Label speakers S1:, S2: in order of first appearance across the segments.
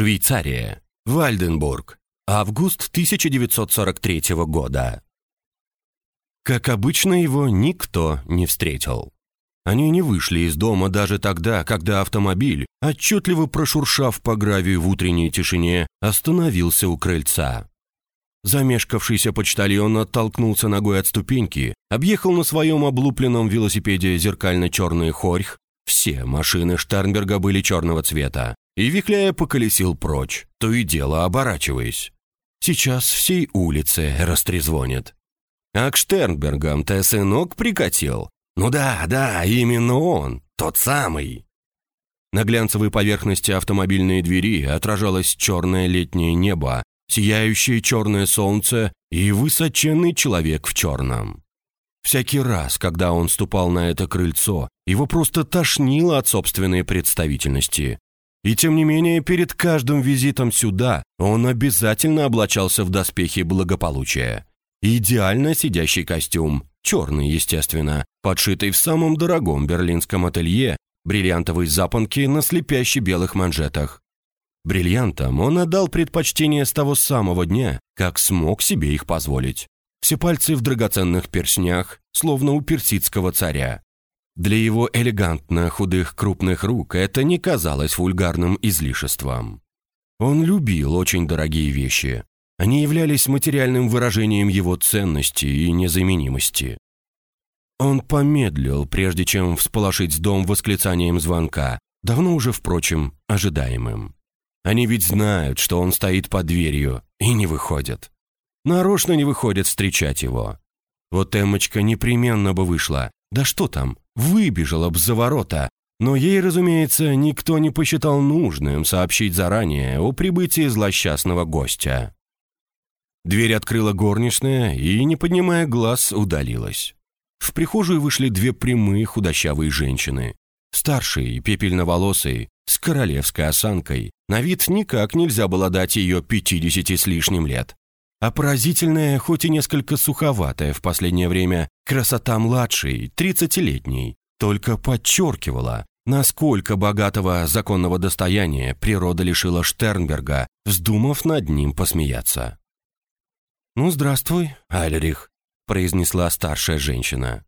S1: Швейцария. Вальденбург. Август 1943 года. Как обычно, его никто не встретил. Они не вышли из дома даже тогда, когда автомобиль, отчетливо прошуршав по гравию в утренней тишине, остановился у крыльца. Замешкавшийся почтальон оттолкнулся ногой от ступеньки, объехал на своем облупленном велосипеде зеркально-черный хорьх, все машины Штернберга были черного цвета, и, вихляя, поколесил прочь, то и дело оборачиваясь. Сейчас всей улице растрезвонит. А к Штернбергам ты сынок прикатил? Ну да, да, именно он, тот самый. На глянцевой поверхности автомобильной двери отражалось черное летнее небо, сияющее черное солнце и высоченный человек в черном. Всякий раз, когда он ступал на это крыльцо, его просто тошнило от собственной представительности. И тем не менее, перед каждым визитом сюда он обязательно облачался в доспехи благополучия. Идеально сидящий костюм, черный, естественно, подшитый в самом дорогом берлинском ателье, бриллиантовые запонки на слепящих белых манжетах. Бриллиантам он отдал предпочтение с того самого дня, как смог себе их позволить. Все пальцы в драгоценных перстнях, словно у персидского царя. Для его элегантно худых крупных рук это не казалось вульгарным излишеством. Он любил очень дорогие вещи, они являлись материальным выражением его ценности и незаменимости. Он помедлил, прежде чем всполошить дом восклицанием звонка, давно уже, впрочем, ожидаемым. Они ведь знают, что он стоит под дверью, и не выходят. Нарочно не выходят встречать его. Вот Эммочка непременно бы вышла. Да что там, выбежала бы за ворота. Но ей, разумеется, никто не посчитал нужным сообщить заранее о прибытии злосчастного гостя. Дверь открыла горничная и, не поднимая глаз, удалилась. В прихожую вышли две прямые худощавые женщины. Старший, пепельноволосый, с королевской осанкой. На вид никак нельзя было дать ее пятидесяти с лишним лет. А поразительная, хоть и несколько суховатая в последнее время, красота младшей, тридцатилетней, только подчеркивала, насколько богатого законного достояния природа лишила Штернберга, вздумав над ним посмеяться. «Ну, здравствуй, Альрих», — произнесла старшая женщина.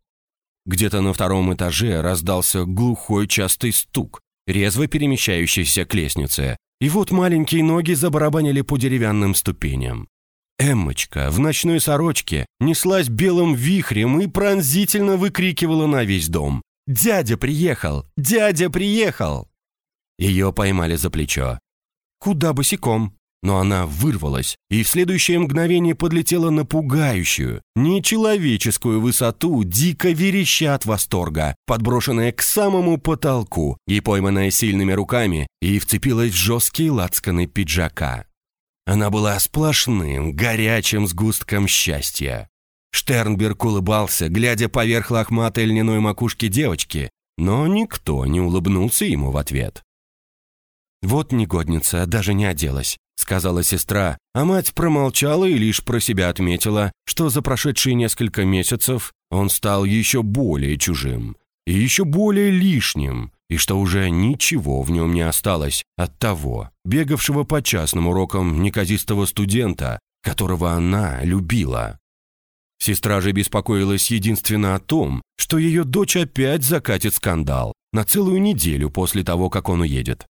S1: Где-то на втором этаже раздался глухой частый стук, резво перемещающийся к лестнице, и вот маленькие ноги забарабанили по деревянным ступеням. Эммочка в ночной сорочке неслась белым вихрем и пронзительно выкрикивала на весь дом. «Дядя приехал! Дядя приехал!» Ее поймали за плечо. «Куда босиком?» но она вырвалась и в следующее мгновение подлетела на пугающую, нечеловеческую высоту, дико вереща от восторга, подброшенная к самому потолку и пойманная сильными руками, и вцепилась в жесткие лацканы пиджака. Она была сплошным, горячим сгустком счастья. Штернберг улыбался, глядя поверх лохматой льняной макушки девочки, но никто не улыбнулся ему в ответ. Вот негодница, даже не оделась. — сказала сестра, а мать промолчала и лишь про себя отметила, что за прошедшие несколько месяцев он стал еще более чужим и еще более лишним, и что уже ничего в нем не осталось от того, бегавшего по частным урокам неказистого студента, которого она любила. Сестра же беспокоилась единственно о том, что ее дочь опять закатит скандал на целую неделю после того, как он уедет.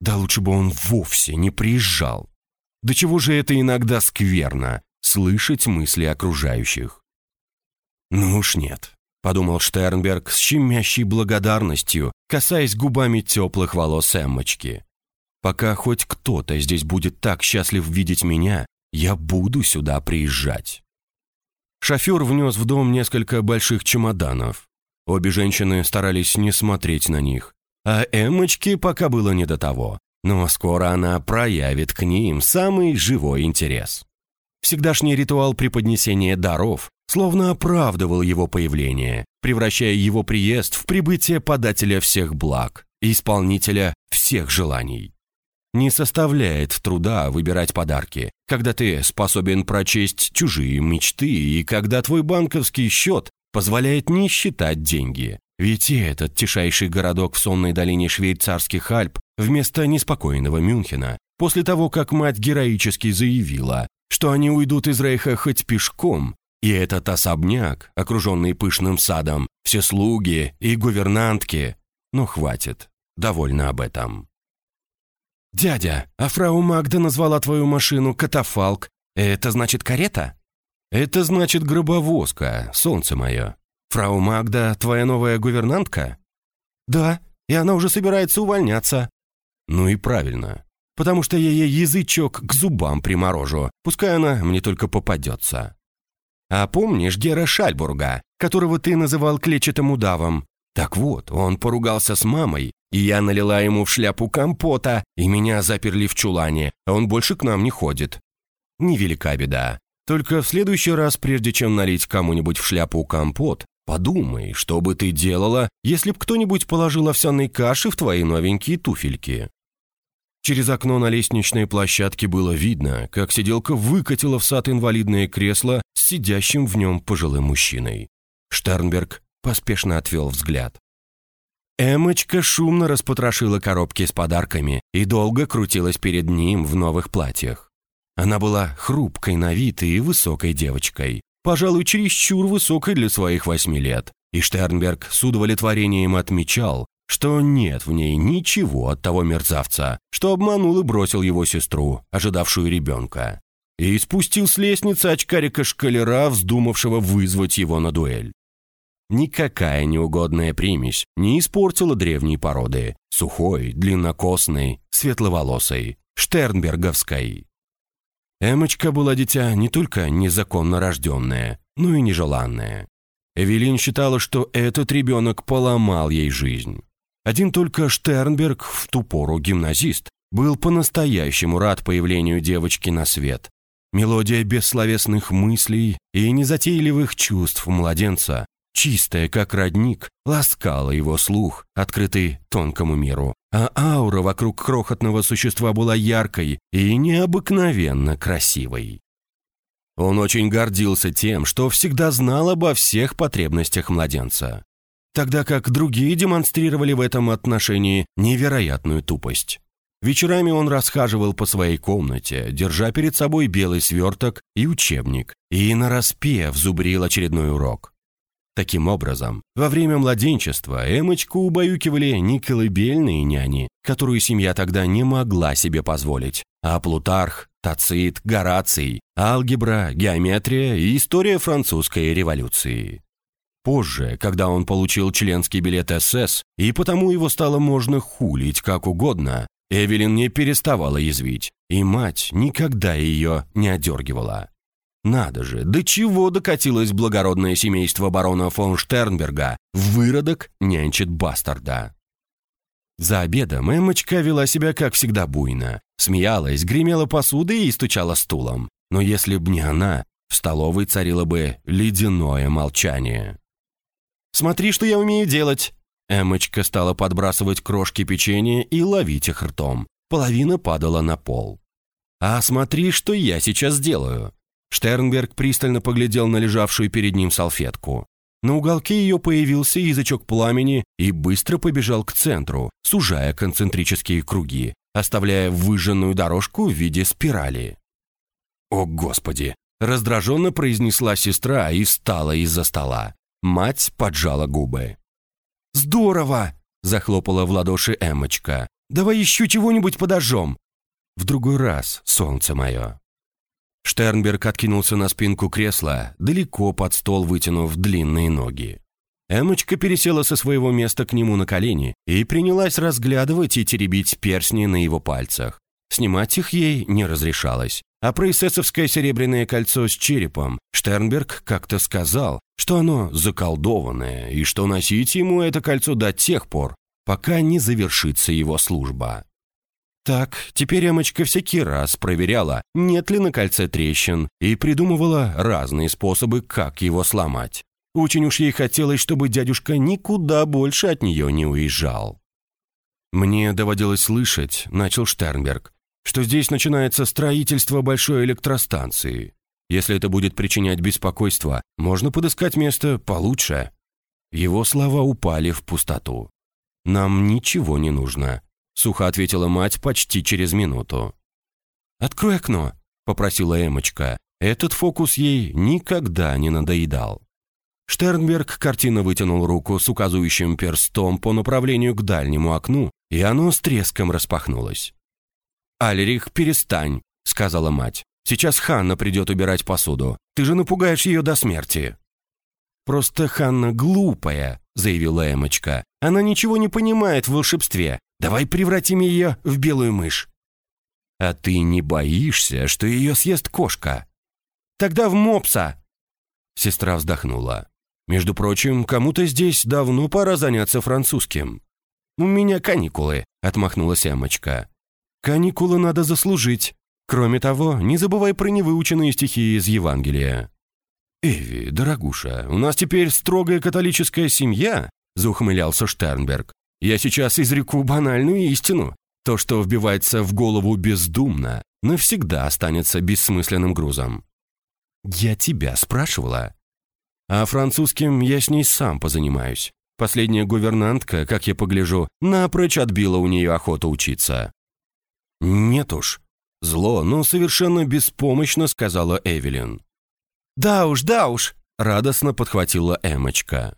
S1: Да лучше бы он вовсе не приезжал. До чего же это иногда скверно — слышать мысли окружающих. «Ну уж нет», — подумал Штернберг с щемящей благодарностью, касаясь губами теплых волос Эммочки. «Пока хоть кто-то здесь будет так счастлив видеть меня, я буду сюда приезжать». Шофер внес в дом несколько больших чемоданов. Обе женщины старались не смотреть на них, а Эммочке пока было не до того. Но скоро она проявит к ним самый живой интерес. Всегдашний ритуал преподнесения даров словно оправдывал его появление, превращая его приезд в прибытие подателя всех благ и исполнителя всех желаний. Не составляет труда выбирать подарки, когда ты способен прочесть чужие мечты и когда твой банковский счет позволяет не считать деньги, ведь и этот тишайший городок в сонной долине швейцарских Альп вместо неспокойного Мюнхена после того, как мать героически заявила, что они уйдут из Рейха хоть пешком, и этот особняк, окруженный пышным садом, все слуги и гувернантки. Ну, хватит, довольно об этом. «Дядя, а фрау Магда назвала твою машину катафалк. Это значит карета?» «Это значит гробовозка, солнце мое. Фрау Магда твоя новая гувернантка?» «Да, и она уже собирается увольняться». «Ну и правильно, потому что я ей язычок к зубам приморожу, пускай она мне только попадется». «А помнишь Гера Шальбурга, которого ты называл клетчатым удавом? Так вот, он поругался с мамой, и я налила ему в шляпу компота, и меня заперли в чулане, а он больше к нам не ходит. Невелика беда. Только в следующий раз, прежде чем налить кому-нибудь в шляпу компот, подумай, что бы ты делала, если б кто-нибудь положил овсяной каши в твои новенькие туфельки. Через окно на лестничной площадке было видно, как сиделка выкатила в сад инвалидное кресло с сидящим в нем пожилым мужчиной. Штернберг поспешно отвел взгляд. Эмочка шумно распотрошила коробки с подарками и долго крутилась перед ним в новых платьях. Она была хрупкой на вид и высокой девочкой, пожалуй, чересчур высокой для своих восьми лет, и Штернберг с удовлетворением отмечал, что нет в ней ничего от того мерзавца, что обманул и бросил его сестру, ожидавшую ребенка, и спустил с лестницы очкарика-шкалера, вздумавшего вызвать его на дуэль. Никакая неугодная примесь не испортила древней породы, сухой, длиннокосной, светловолосой, штернберговской. Эмочка была дитя не только незаконно рожденное, но и нежеланное. Эвелин считала, что этот ребенок поломал ей жизнь. Один только Штернберг, в ту пору гимназист, был по-настоящему рад появлению девочки на свет. Мелодия бессловесных мыслей и незатейливых чувств младенца чистая, как родник, ласкала его слух, открытый тонкому миру. А аура вокруг крохотного существа была яркой и необыкновенно красивой. Он очень гордился тем, что всегда знал обо всех потребностях младенца, тогда как другие демонстрировали в этом отношении невероятную тупость. Вечерами он расхаживал по своей комнате, держа перед собой белый сверток и учебник, и нараспев зубрил очередной урок. Таким образом, во время младенчества Эмочку убаюкивали не колыбельные няни, которую семья тогда не могла себе позволить, а Плутарх, Тацит, Гораций, алгебра, геометрия и история французской революции. Позже, когда он получил членский билет СС, и потому его стало можно хулить как угодно, Эвелин не переставала язвить, и мать никогда ее не одергивала. Надо же, до чего докатилось благородное семейство барона фон Штернберга. Выродок нянчит бастарда. За обедом Эммочка вела себя, как всегда, буйно. Смеялась, гремела посудой и стучала стулом. Но если б не она, в столовой царило бы ледяное молчание. «Смотри, что я умею делать!» Эммочка стала подбрасывать крошки печенья и ловить их ртом. Половина падала на пол. «А смотри, что я сейчас сделаю!» Штернберг пристально поглядел на лежавшую перед ним салфетку. На уголке ее появился язычок пламени и быстро побежал к центру, сужая концентрические круги, оставляя выжженную дорожку в виде спирали. «О, Господи!» – раздраженно произнесла сестра и встала из-за стола. Мать поджала губы. «Здорово!» – захлопала в ладоши Эмочка. «Давай еще чего-нибудь подожжем!» «В другой раз, солнце мое!» Штернберг откинулся на спинку кресла, далеко под стол вытянув длинные ноги. Эмочка пересела со своего места к нему на колени и принялась разглядывать и теребить перстни на его пальцах. Снимать их ей не разрешалось. А про эсэсовское серебряное кольцо с черепом Штернберг как-то сказал, что оно заколдованное и что носить ему это кольцо до тех пор, пока не завершится его служба. Так, теперь Эмочка всякий раз проверяла, нет ли на кольце трещин, и придумывала разные способы, как его сломать. Очень уж ей хотелось, чтобы дядюшка никуда больше от нее не уезжал. «Мне доводилось слышать», — начал Штернберг, «что здесь начинается строительство большой электростанции. Если это будет причинять беспокойство, можно подыскать место получше». Его слова упали в пустоту. «Нам ничего не нужно. Сухо ответила мать почти через минуту. открой окно», — попросила Эмочка. Этот фокус ей никогда не надоедал. Штернберг картина вытянул руку с указывающим перстом по направлению к дальнему окну, и оно с треском распахнулось. «Альрих, перестань», — сказала мать. «Сейчас Ханна придет убирать посуду. Ты же напугаешь ее до смерти». «Просто Ханна глупая», — заявила Эмочка. «Она ничего не понимает в волшебстве. Давай превратим ее в белую мышь». «А ты не боишься, что ее съест кошка?» «Тогда в мопса!» Сестра вздохнула. «Между прочим, кому-то здесь давно пора заняться французским». «У меня каникулы», — отмахнулась Эмочка. «Каникулы надо заслужить. Кроме того, не забывай про невыученные стихи из Евангелия». «Эви, дорогуша, у нас теперь строгая католическая семья», — заухмылялся Штернберг. «Я сейчас изреку банальную истину. То, что вбивается в голову бездумно, навсегда останется бессмысленным грузом». «Я тебя спрашивала». «А французским я с ней сам позанимаюсь. Последняя гувернантка, как я погляжу, напрочь отбила у нее охоту учиться». «Нет уж». Зло, но совершенно беспомощно сказала Эвелин. «Да уж, да уж!» — радостно подхватила Эмочка.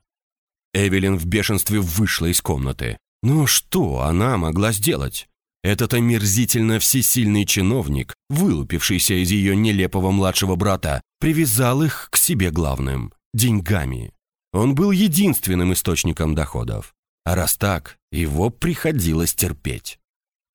S1: Эвелин в бешенстве вышла из комнаты. Но что она могла сделать? Этот омерзительно всесильный чиновник, вылупившийся из ее нелепого младшего брата, привязал их к себе главным – деньгами. Он был единственным источником доходов. А раз так, его приходилось терпеть.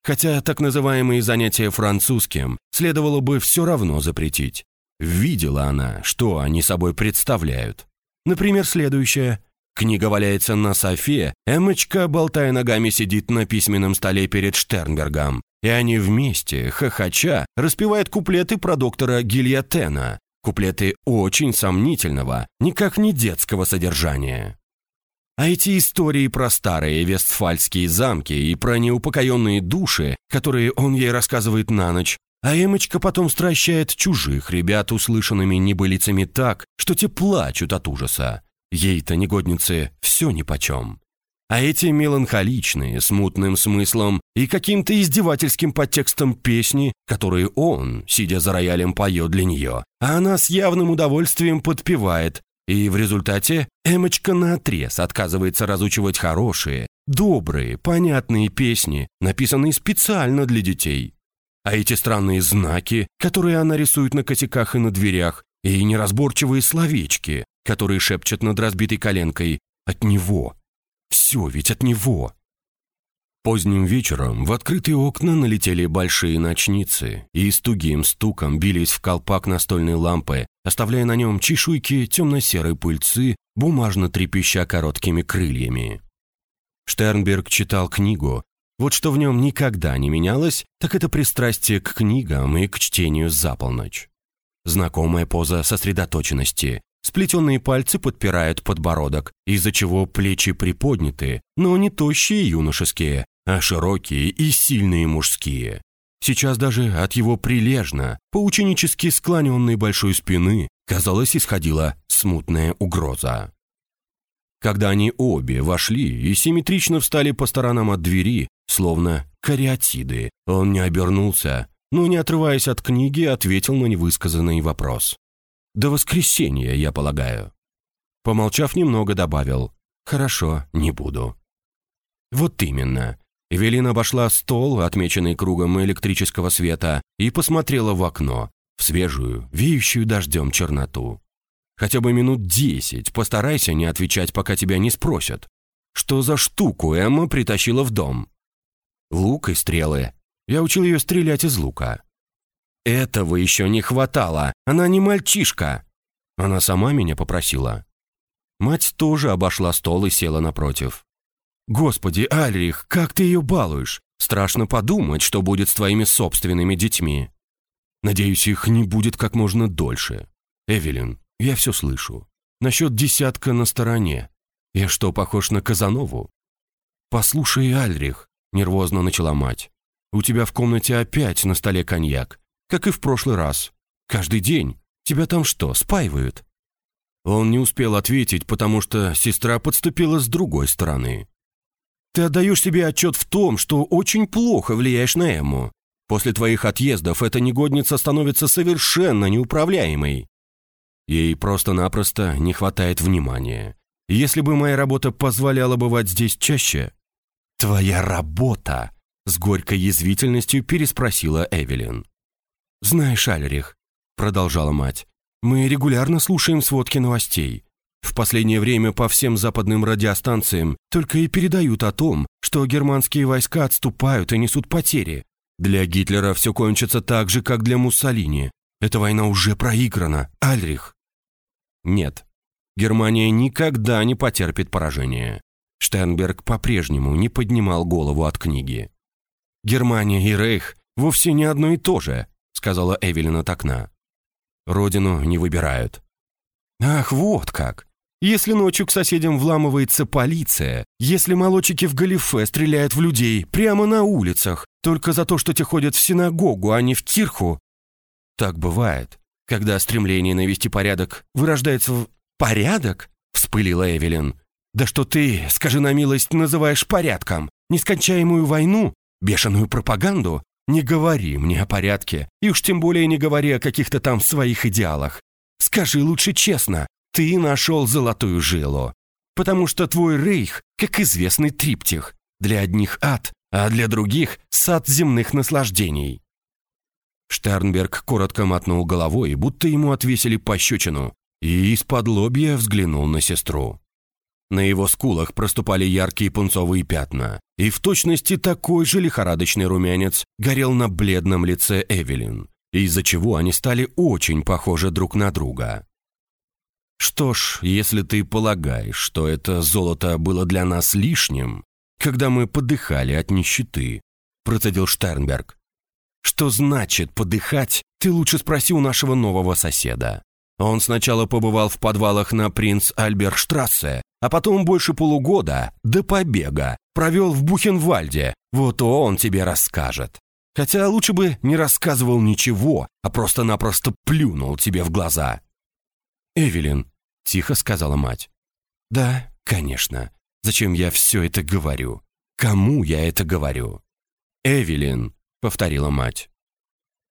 S1: Хотя так называемые занятия французским следовало бы все равно запретить. Видела она, что они собой представляют. Например, следующее. Книга валяется на софе, Эмочка, болтая ногами, сидит на письменном столе перед Штернбергом, и они вместе, хохоча, распевают куплеты про доктора Гильотена. Куплеты очень сомнительного, никак не детского содержания. А эти истории про старые вестфальские замки и про неупокоенные души, которые он ей рассказывает на ночь, а Эмочка потом стращает чужих ребят услышанными небылицами так, что те плачут от ужаса. Ей-то, негоднице, все нипочем. А эти меланхоличные, с мутным смыслом и каким-то издевательским подтекстом песни, которые он, сидя за роялем, поет для нее, а она с явным удовольствием подпевает, и в результате Эмочка наотрез отказывается разучивать хорошие, добрые, понятные песни, написанные специально для детей. А эти странные знаки, которые она рисует на косяках и на дверях, и неразборчивые словечки, которые шепчет над разбитой коленкой, от него. Все ведь от него. Поздним вечером в открытые окна налетели большие ночницы и с тугим стуком бились в колпак настольной лампы, оставляя на нем чешуйки темно-серой пыльцы, бумажно трепеща короткими крыльями. Штернберг читал книгу, вот что в нем никогда не менялось, так это пристрастие к книгам и к чтению за полночь. Знакомая поза сосредоточенности. Сплетенные пальцы подпирают подбородок, из-за чего плечи приподняты, но не тощие юношеские, а широкие и сильные мужские. Сейчас даже от его прилежно, поученически склоненной большой спины, казалось, исходила смутная угроза. Когда они обе вошли и симметрично встали по сторонам от двери, словно кариатиды, он не обернулся, но, не отрываясь от книги, ответил на невысказанный вопрос. «До воскресенья, я полагаю». Помолчав немного, добавил «Хорошо, не буду». Вот именно. Эвелина обошла стол, отмеченный кругом электрического света, и посмотрела в окно, в свежую, веющую дождем черноту. Хотя бы минут десять постарайся не отвечать, пока тебя не спросят. Что за штуку Эмма притащила в дом? Лук и стрелы. Я учил ее стрелять из лука. Этого еще не хватало. Она не мальчишка. Она сама меня попросила. Мать тоже обошла стол и села напротив. «Господи, Альрих, как ты ее балуешь? Страшно подумать, что будет с твоими собственными детьми. Надеюсь, их не будет как можно дольше. Эвелин, я все слышу. Насчет десятка на стороне. Я что, похож на Казанову? Послушай, Альрих, нервозно начала мать. У тебя в комнате опять на столе коньяк, как и в прошлый раз. Каждый день. Тебя там что, спаивают? Он не успел ответить, потому что сестра подступила с другой стороны. Ты отдаешь себе отчет в том, что очень плохо влияешь на Эмму. После твоих отъездов эта негодница становится совершенно неуправляемой. Ей просто-напросто не хватает внимания. Если бы моя работа позволяла бывать здесь чаще... «Твоя работа!» — с горькой язвительностью переспросила Эвелин. «Знаешь, Альрих», — продолжала мать, — «мы регулярно слушаем сводки новостей. В последнее время по всем западным радиостанциям только и передают о том, что германские войска отступают и несут потери. Для Гитлера все кончится так же, как для Муссолини. Эта война уже проиграна, Альрих. Нет, Германия никогда не потерпит поражения. Штернберг по-прежнему не поднимал голову от книги. «Германия и Рейх вовсе не одно и то же», сказала Эвелин от окна. «Родину не выбирают». «Ах, вот как! Если ночью к соседям вламывается полиция, если молодчики в галифе стреляют в людей прямо на улицах, только за то, что те ходят в синагогу, а не в кирху...» Так бывает, когда стремление навести порядок вырождается в «Порядок?» — вспылила Эвелин. «Да что ты, скажи на милость, называешь порядком? Нескончаемую войну? Бешеную пропаганду? Не говори мне о порядке, и уж тем более не говори о каких-то там своих идеалах. Скажи лучше честно, ты нашел золотую жилу. Потому что твой рейх, как известный триптих, для одних ад, а для других — сад земных наслаждений». Штернберг коротко мотнул головой, будто ему отвесили пощечину, и из-под лобья взглянул на сестру. На его скулах проступали яркие пунцовые пятна, и в точности такой же лихорадочный румянец горел на бледном лице Эвелин, из-за чего они стали очень похожи друг на друга. «Что ж, если ты полагаешь, что это золото было для нас лишним, когда мы подыхали от нищеты», процедил Штернберг. «Что значит подыхать, ты лучше спроси у нашего нового соседа. Он сначала побывал в подвалах на принц Альберштрассе, а потом больше полугода, до побега, провел в Бухенвальде. Вот он тебе расскажет. Хотя лучше бы не рассказывал ничего, а просто-напросто плюнул тебе в глаза. «Эвелин», — тихо сказала мать. «Да, конечно. Зачем я все это говорю? Кому я это говорю?» «Эвелин», — повторила мать.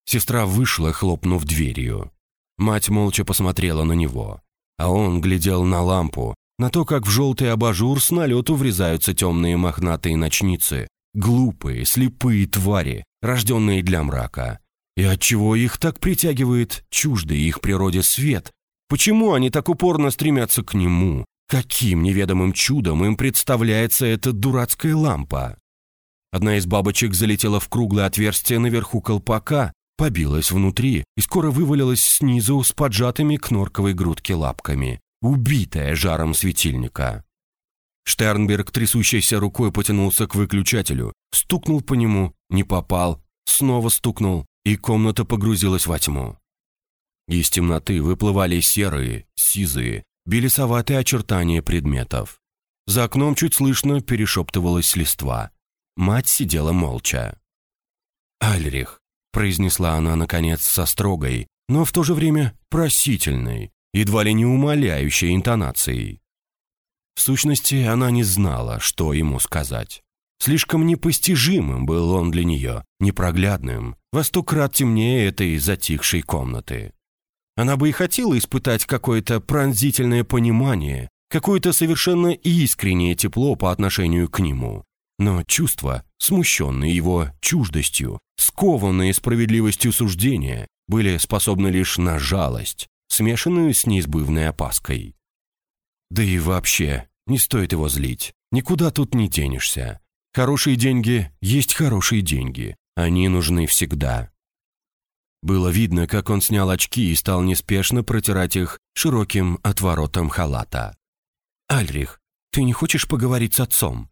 S1: Сестра вышла, хлопнув дверью. Мать молча посмотрела на него, а он глядел на лампу, на то, как в желтый абажур с налету врезаются темные мохнатые ночницы, глупые, слепые твари, рожденные для мрака. И отчего их так притягивает чуждый их природе свет? Почему они так упорно стремятся к нему? Каким неведомым чудом им представляется эта дурацкая лампа? Одна из бабочек залетела в круглое отверстие наверху колпака побилась внутри и скоро вывалилась снизу с поджатыми к норковой грудке лапками, убитая жаром светильника. Штернберг трясущейся рукой потянулся к выключателю, стукнул по нему, не попал, снова стукнул, и комната погрузилась во тьму. Из темноты выплывали серые, сизые, белесоватые очертания предметов. За окном чуть слышно перешептывалась листва. Мать сидела молча. Альрих, произнесла она, наконец, со строгой, но в то же время просительной, едва ли не умоляющей интонацией. В сущности, она не знала, что ему сказать. Слишком непостижимым был он для нее, непроглядным, во сто крат темнее этой затихшей комнаты. Она бы и хотела испытать какое-то пронзительное понимание, какое-то совершенно искреннее тепло по отношению к нему. Но чувства, смущенные его чуждостью, скованные справедливостью суждения, были способны лишь на жалость, смешанную с неизбывной опаской. Да и вообще, не стоит его злить. Никуда тут не денешься. Хорошие деньги есть хорошие деньги. Они нужны всегда. Было видно, как он снял очки и стал неспешно протирать их широким отворотом халата. «Альрих, ты не хочешь поговорить с отцом?»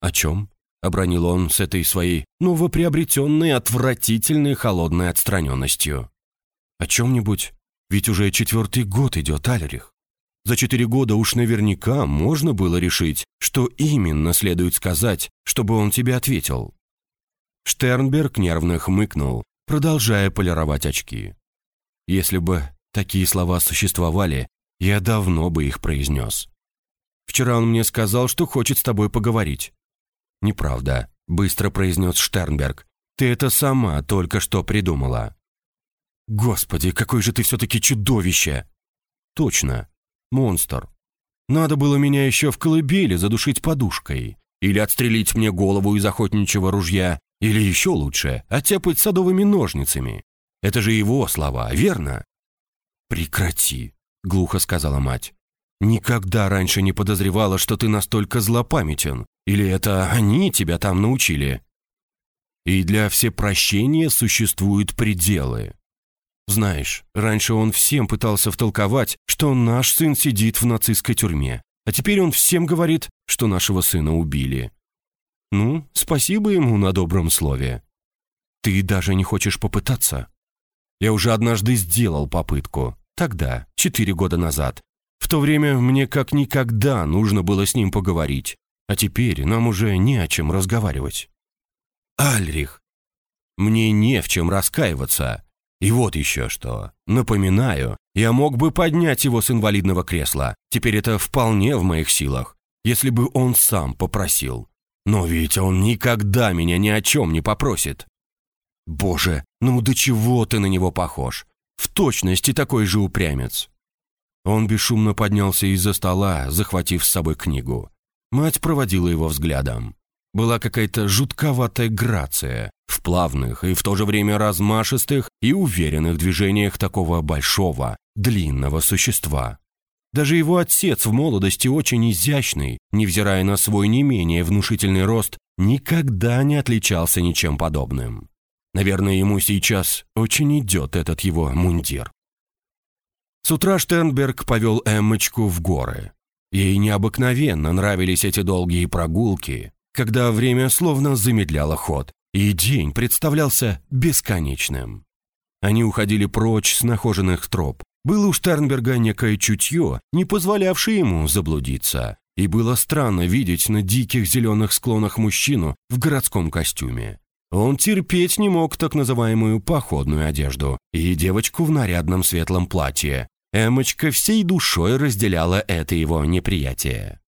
S1: «О чем?» — обронил он с этой своей новоприобретенной отвратительной холодной отстраненностью. «О чем-нибудь? Ведь уже четвертый год идет Альрих. За четыре года уж наверняка можно было решить, что именно следует сказать, чтобы он тебе ответил». Штернберг нервно хмыкнул, продолжая полировать очки. «Если бы такие слова существовали, я давно бы их произнес. Вчера он мне сказал, что хочет с тобой поговорить. «Неправда», — быстро произнес Штернберг. Ты это сама только что придумала». «Господи, какое же ты все-таки чудовище!» «Точно. Монстр. Надо было меня еще в колыбели задушить подушкой. Или отстрелить мне голову из охотничьего ружья. Или еще лучше, оттяпать садовыми ножницами. Это же его слова, верно?» «Прекрати», — глухо сказала мать. «Никогда раньше не подозревала, что ты настолько злопамятен. Или это они тебя там научили?» «И для всепрощения существуют пределы. Знаешь, раньше он всем пытался втолковать, что наш сын сидит в нацистской тюрьме, а теперь он всем говорит, что нашего сына убили. Ну, спасибо ему на добром слове. Ты даже не хочешь попытаться? Я уже однажды сделал попытку. Тогда, четыре года назад. В то время мне как никогда нужно было с ним поговорить. А теперь нам уже не о чем разговаривать. Альрих, мне не в чем раскаиваться. И вот еще что. Напоминаю, я мог бы поднять его с инвалидного кресла. Теперь это вполне в моих силах, если бы он сам попросил. Но ведь он никогда меня ни о чем не попросит. Боже, ну до чего ты на него похож? В точности такой же упрямец. Он бесшумно поднялся из-за стола, захватив с собой книгу. Мать проводила его взглядом. Была какая-то жутковатая грация в плавных и в то же время размашистых и уверенных движениях такого большого, длинного существа. Даже его отец в молодости очень изящный, невзирая на свой не менее внушительный рост, никогда не отличался ничем подобным. Наверное, ему сейчас очень идет этот его мундир. С утра Штернберг повел Эммочку в горы. Ей необыкновенно нравились эти долгие прогулки, когда время словно замедляло ход, и день представлялся бесконечным. Они уходили прочь с нахоженных троп. Было у Штернберга некое чутье, не позволявшее ему заблудиться, и было странно видеть на диких зеленых склонах мужчину в городском костюме. Он терпеть не мог так называемую походную одежду и девочку в нарядном светлом платье. Эмочка всей душой разделяла это его неприятие.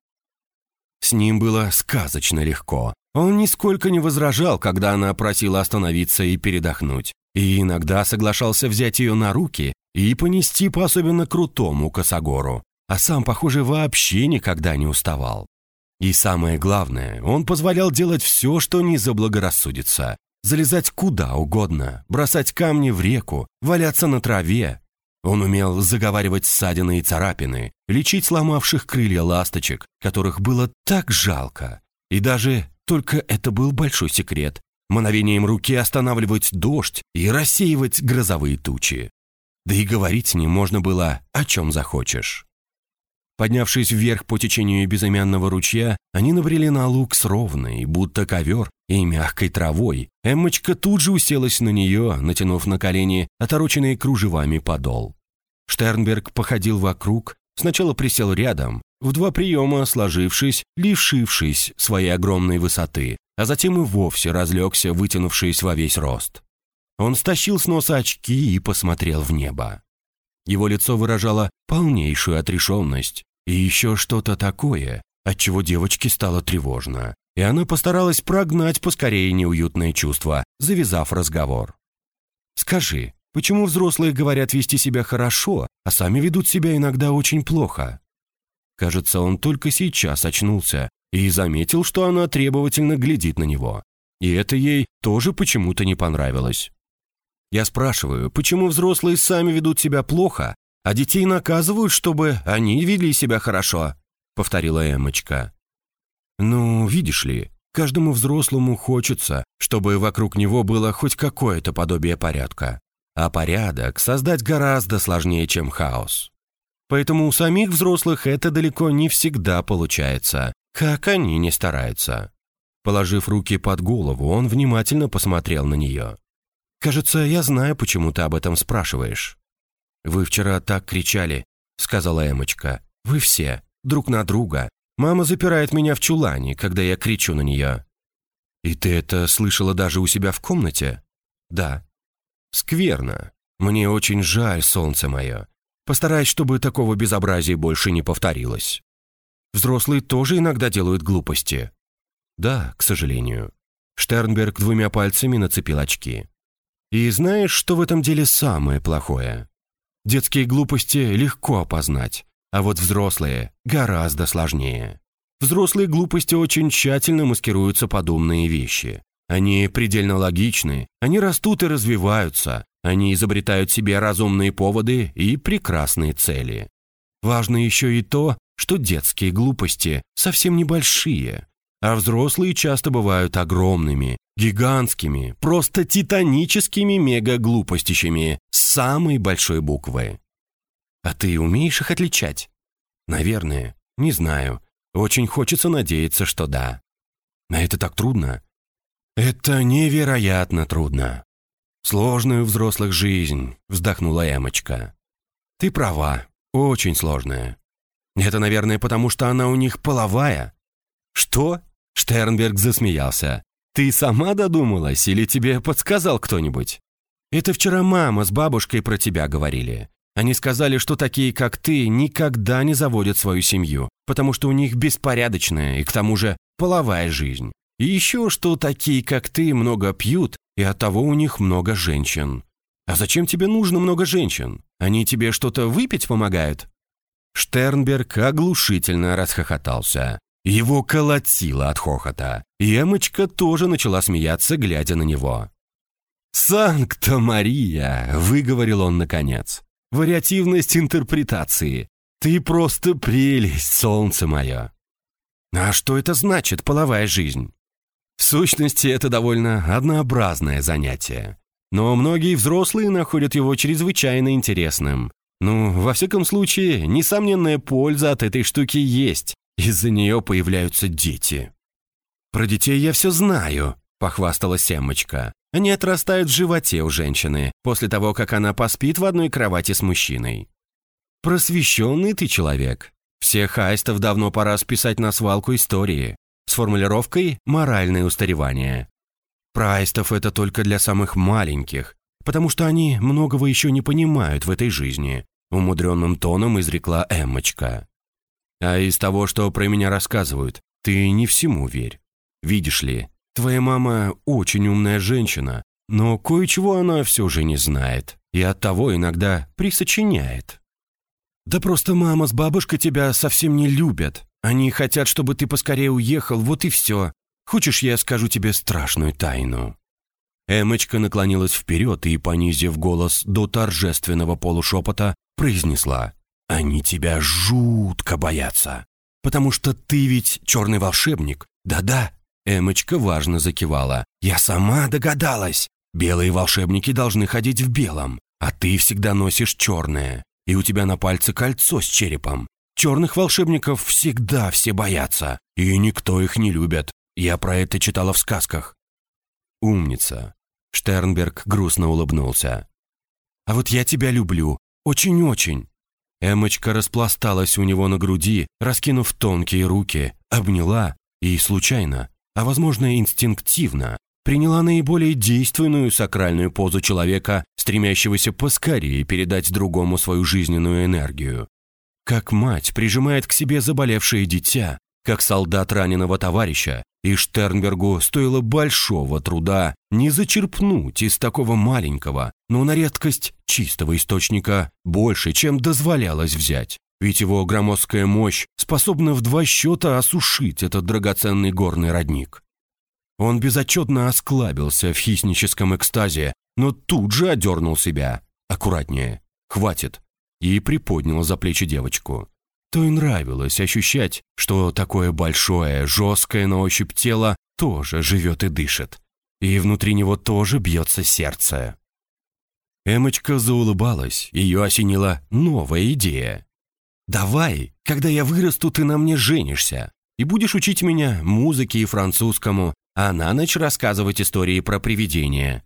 S1: С ним было сказочно легко. Он нисколько не возражал, когда она просила остановиться и передохнуть, и иногда соглашался взять ее на руки и понести по особенно крутому косогору, а сам, похоже, вообще никогда не уставал. И самое главное, он позволял делать все, что не заблагорассудится. Залезать куда угодно, бросать камни в реку, валяться на траве. Он умел заговаривать ссадины и царапины, лечить сломавших крылья ласточек, которых было так жалко. И даже, только это был большой секрет, мановением руки останавливать дождь и рассеивать грозовые тучи. Да и говорить с ним можно было о чем захочешь. Поднявшись вверх по течению безымянного ручья, они набрели на луг с ровной, будто ковер, и мягкой травой. Эммочка тут же уселась на нее, натянув на колени отороченный кружевами подол. Штернберг походил вокруг, сначала присел рядом, в два приема сложившись, лишившись своей огромной высоты, а затем и вовсе разлегся, вытянувшись во весь рост. Он стащил с носа очки и посмотрел в небо. Его лицо выражало полнейшую отрешенность, и еще что-то такое, от чего девочке стало тревожно, и она постаралась прогнать поскорее неуютное чувство, завязав разговор. «Скажи, почему взрослые говорят вести себя хорошо, а сами ведут себя иногда очень плохо?» Кажется, он только сейчас очнулся и заметил, что она требовательно глядит на него. И это ей тоже почему-то не понравилось. Я спрашиваю, почему взрослые сами ведут себя плохо, а детей наказывают, чтобы они вели себя хорошо?» — повторила Эмочка. «Ну, видишь ли, каждому взрослому хочется, чтобы вокруг него было хоть какое-то подобие порядка. А порядок создать гораздо сложнее, чем хаос. Поэтому у самих взрослых это далеко не всегда получается, как они не стараются». Положив руки под голову, он внимательно посмотрел на нее. «Кажется, я знаю, почему ты об этом спрашиваешь». «Вы вчера так кричали», — сказала Эмочка. «Вы все, друг на друга. Мама запирает меня в чулане, когда я кричу на нее». «И ты это слышала даже у себя в комнате?» «Да». «Скверно. Мне очень жаль, солнце мое. Постараюсь, чтобы такого безобразия больше не повторилось. Взрослые тоже иногда делают глупости». «Да, к сожалению». Штернберг двумя пальцами нацепил очки. И знаешь, что в этом деле самое плохое? Детские глупости легко опознать, а вот взрослые гораздо сложнее. Взрослые глупости очень тщательно маскируются подобные вещи. Они предельно логичны, они растут и развиваются, они изобретают себе разумные поводы и прекрасные цели. Важно еще и то, что детские глупости совсем небольшие, а взрослые часто бывают огромными, гигантскими, просто титаническими мега-глупостищами с самой большой буквы. А ты умеешь их отличать? Наверное, не знаю. Очень хочется надеяться, что да. А это так трудно. Это невероятно трудно. Сложная у взрослых жизнь, вздохнула Эмочка. Ты права, очень сложная. Это, наверное, потому что она у них половая. Что? Штернберг засмеялся. «Ты сама додумалась или тебе подсказал кто-нибудь?» «Это вчера мама с бабушкой про тебя говорили. Они сказали, что такие, как ты, никогда не заводят свою семью, потому что у них беспорядочная и, к тому же, половая жизнь. И еще, что такие, как ты, много пьют, и оттого у них много женщин. А зачем тебе нужно много женщин? Они тебе что-то выпить помогают?» Штернберг оглушительно расхохотался. Его колотило от хохота, Эмочка тоже начала смеяться, глядя на него. «Санкта-Мария!» — выговорил он наконец. «Вариативность интерпретации. Ты просто прелесть, солнце мое!» «А что это значит, половая жизнь?» В сущности, это довольно однообразное занятие. Но многие взрослые находят его чрезвычайно интересным. Ну, во всяком случае, несомненная польза от этой штуки есть, из-за нее появляются дети. «Про детей я все знаю», — похвасталась Эммочка. «Они отрастают в животе у женщины, после того, как она поспит в одной кровати с мужчиной». «Просвещенный ты человек. Всех аистов давно пора списать на свалку истории с формулировкой «моральное устаревание». Про аистов это только для самых маленьких, потому что они многого еще не понимают в этой жизни», умудренным тоном изрекла Эммочка. А из того, что про меня рассказывают, ты не всему верь. Видишь ли, твоя мама очень умная женщина, но кое-чего она все же не знает и оттого иногда присочиняет. Да просто мама с бабушкой тебя совсем не любят. Они хотят, чтобы ты поскорее уехал, вот и все. Хочешь, я скажу тебе страшную тайну?» Эмочка наклонилась вперед и, понизив голос до торжественного полушепота, произнесла они тебя жутко боятся, потому что ты ведь черный волшебник. Да-да, Эмочка важно закивала. Я сама догадалась. Белые волшебники должны ходить в белом, а ты всегда носишь черное. И у тебя на пальце кольцо с черепом. Черных волшебников всегда все боятся, и никто их не любит. Я про это читала в сказках. Умница. Штернберг грустно улыбнулся. А вот я тебя люблю. Очень-очень. Эмочка распласталась у него на груди, раскинув тонкие руки, обняла и случайно, а возможно инстинктивно, приняла наиболее действенную сакральную позу человека, стремящегося поскорее передать другому свою жизненную энергию. Как мать прижимает к себе заболевшее дитя, как солдат раненого товарища, и Штернбергу стоило большого труда не зачерпнуть из такого маленького, но на редкость чистого источника больше, чем дозволялось взять. Ведь его громоздкая мощь способна в два счета осушить этот драгоценный горный родник. Он безотчетно осклабился в хищническом экстазе, но тут же одернул себя. Аккуратнее. Хватит. И приподнял за плечи девочку то и нравилось ощущать, что такое большое, жесткое на ощупь тело тоже живет и дышит. И внутри него тоже бьется сердце. Эмочка заулыбалась, ее осенила новая идея. «Давай, когда я вырасту, ты на мне женишься и будешь учить меня музыке и французскому, а на ночь рассказывать истории про привидения».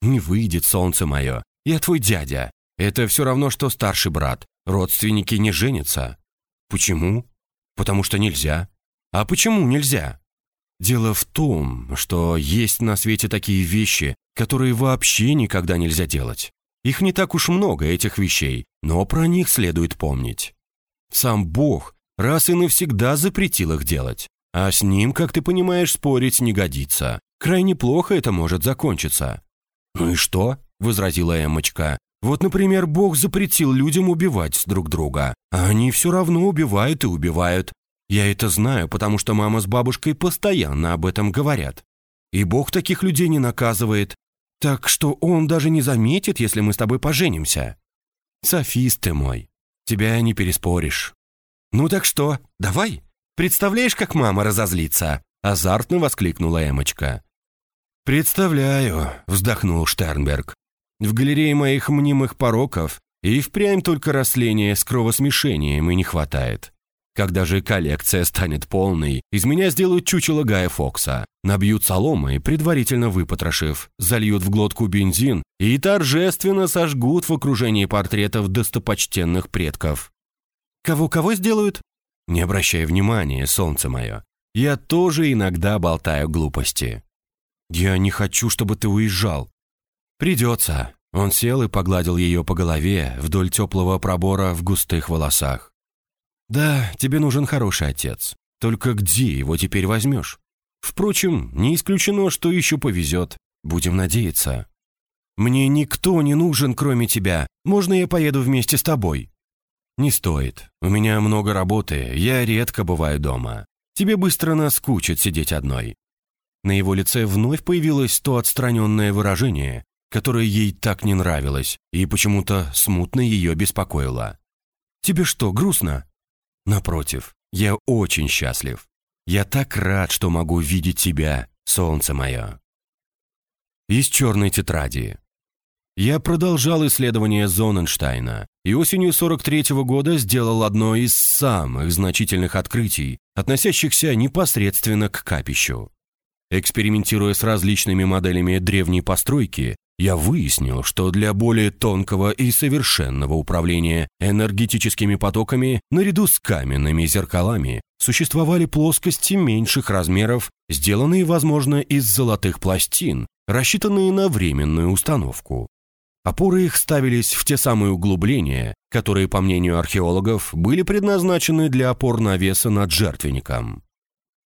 S1: «Не выйдет, солнце мое, я твой дядя. Это все равно, что старший брат. Родственники не женятся. Почему? Потому что нельзя. А почему нельзя? Дело в том, что есть на свете такие вещи, которые вообще никогда нельзя делать. Их не так уж много, этих вещей, но про них следует помнить. Сам Бог раз и навсегда запретил их делать, а с ним, как ты понимаешь, спорить не годится, Крайне плохо это может закончиться». «Ну и что?» — возразила Эммочка. «Вот, например, Бог запретил людям убивать друг друга, а они все равно убивают и убивают. Я это знаю, потому что мама с бабушкой постоянно об этом говорят. И Бог таких людей не наказывает, так что он даже не заметит, если мы с тобой поженимся. Софист ты мой, тебя не переспоришь. Ну так что, давай. Представляешь, как мама разозлится? Азартно воскликнула Эмочка. «Представляю», — вздохнул Штернберг. «В галерее моих мнимых пороков и впрямь только растления с кровосмешением и не хватает. Когда же коллекция станет полной, из меня сделают чучело Гая Фокса, набьют соломой, предварительно выпотрошив, зальют в глотку бензин и торжественно сожгут в окружении портретов достопочтенных предков. Кого-кого сделают? Не обращай внимания, солнце мое. Я тоже иногда болтаю глупости. Я не хочу, чтобы ты уезжал. Придется. Он сел и погладил ее по голове вдоль теплого пробора в густых волосах. «Да, тебе нужен хороший отец. Только где его теперь возьмешь? Впрочем, не исключено, что еще повезет. Будем надеяться». «Мне никто не нужен, кроме тебя. Можно я поеду вместе с тобой?» «Не стоит. У меня много работы, я редко бываю дома. Тебе быстро наскучит сидеть одной». На его лице вновь появилось то отстраненное выражение, которое ей так не нравилось и почему-то смутно ее беспокоило. «Тебе что, грустно?» Напротив, я очень счастлив. Я так рад, что могу видеть тебя, солнце мое. Из черной тетради. Я продолжал исследование Зоненштейна и осенью 43 -го года сделал одно из самых значительных открытий, относящихся непосредственно к капищу. Экспериментируя с различными моделями древней постройки, я выяснил, что для более тонкого и совершенного управления энергетическими потоками наряду с каменными зеркалами существовали плоскости меньших размеров, сделанные, возможно, из золотых пластин, рассчитанные на временную установку. Опоры их ставились в те самые углубления, которые, по мнению археологов, были предназначены для опор навеса над жертвенником.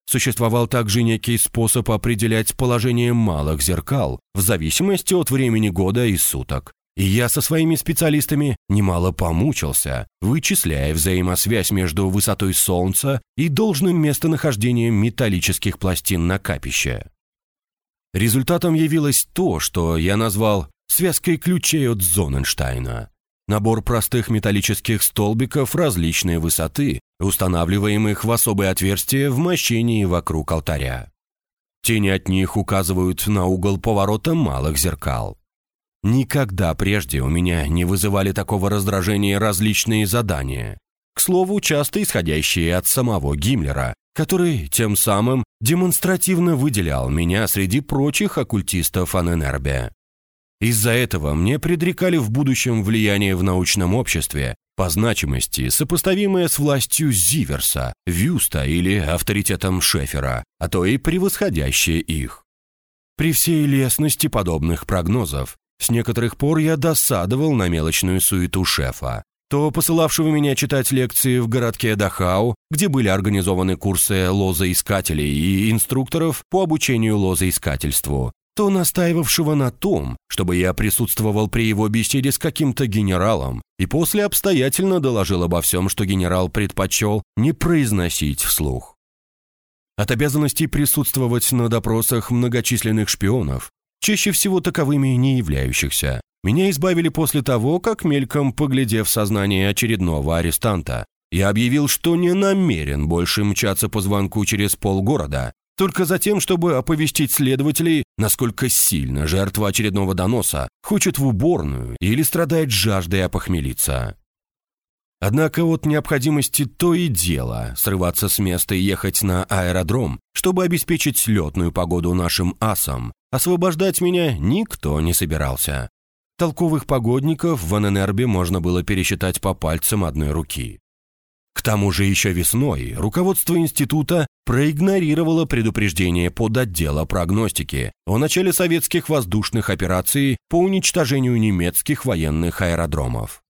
S1: Существовал также некий способ определять положение малых зеркал в зависимости от времени года и суток. И я со своими специалистами немало помучился, вычисляя взаимосвязь между высотой Солнца и должным местонахождением металлических пластин на капище. Результатом явилось то, что я назвал связкой ключей от Зоненштейна. Набор простых металлических столбиков различной высоты, устанавливаемых в особые отверстия в мощении вокруг алтаря. Тени от них указывают на угол поворота малых зеркал. Никогда прежде у меня не вызывали такого раздражения различные задания, к слову, часто исходящие от самого Гиммлера, который тем самым демонстративно выделял меня среди прочих оккультистов Аненербе. Из-за этого мне предрекали в будущем влияние в научном обществе, по значимости сопоставимое с властью Зиверса, Вюста или авторитетом Шефера, а то и превосходящее их. При всей лестности подобных прогнозов, с некоторых пор я досадовал на мелочную суету шефа, то посылавшего меня читать лекции в городке Дахау, где были организованы курсы лозоискателей и инструкторов по обучению лозоискательству, то настаивавшего на том, чтобы я присутствовал при его беседе с каким-то генералом и после обстоятельно доложил обо всем, что генерал предпочел не произносить вслух. От обязанностей присутствовать на допросах многочисленных шпионов, чаще всего таковыми не являющихся, меня избавили после того, как мельком поглядев сознание очередного арестанта, я объявил, что не намерен больше мчаться по звонку через полгорода только за тем, чтобы оповестить следователей, насколько сильно жертва очередного доноса хочет в уборную или страдает жаждой опохмелиться. Однако от необходимости то и дело срываться с места и ехать на аэродром, чтобы обеспечить летную погоду нашим асам, освобождать меня никто не собирался. Толковых погодников в Аненербе можно было пересчитать по пальцам одной руки. К тому же еще весной руководство института проигнорировало предупреждение под отдела прогностики о начале советских воздушных операций по уничтожению немецких военных аэродромов.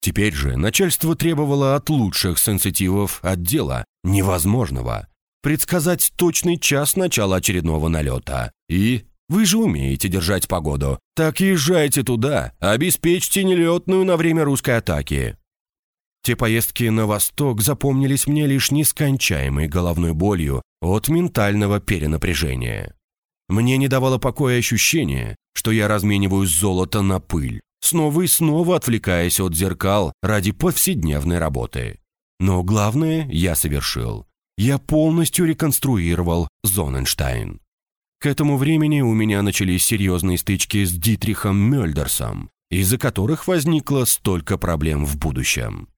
S1: Теперь же начальство требовало от лучших сенситивов отдела невозможного предсказать точный час начала очередного налета И вы же умеете держать погоду. Так езжайте туда, обеспечьте нелетную на время русской атаки. Те поездки на восток запомнились мне лишь нескончаемой головной болью от ментального перенапряжения. Мне не давало покоя ощущение, что я размениваю золото на пыль, снова и снова отвлекаясь от зеркал ради повседневной работы. Но главное я совершил. Я полностью реконструировал Зоненштайн. К этому времени у меня начались серьезные стычки с Дитрихом Мёльдерсом, из-за которых возникло столько проблем в будущем.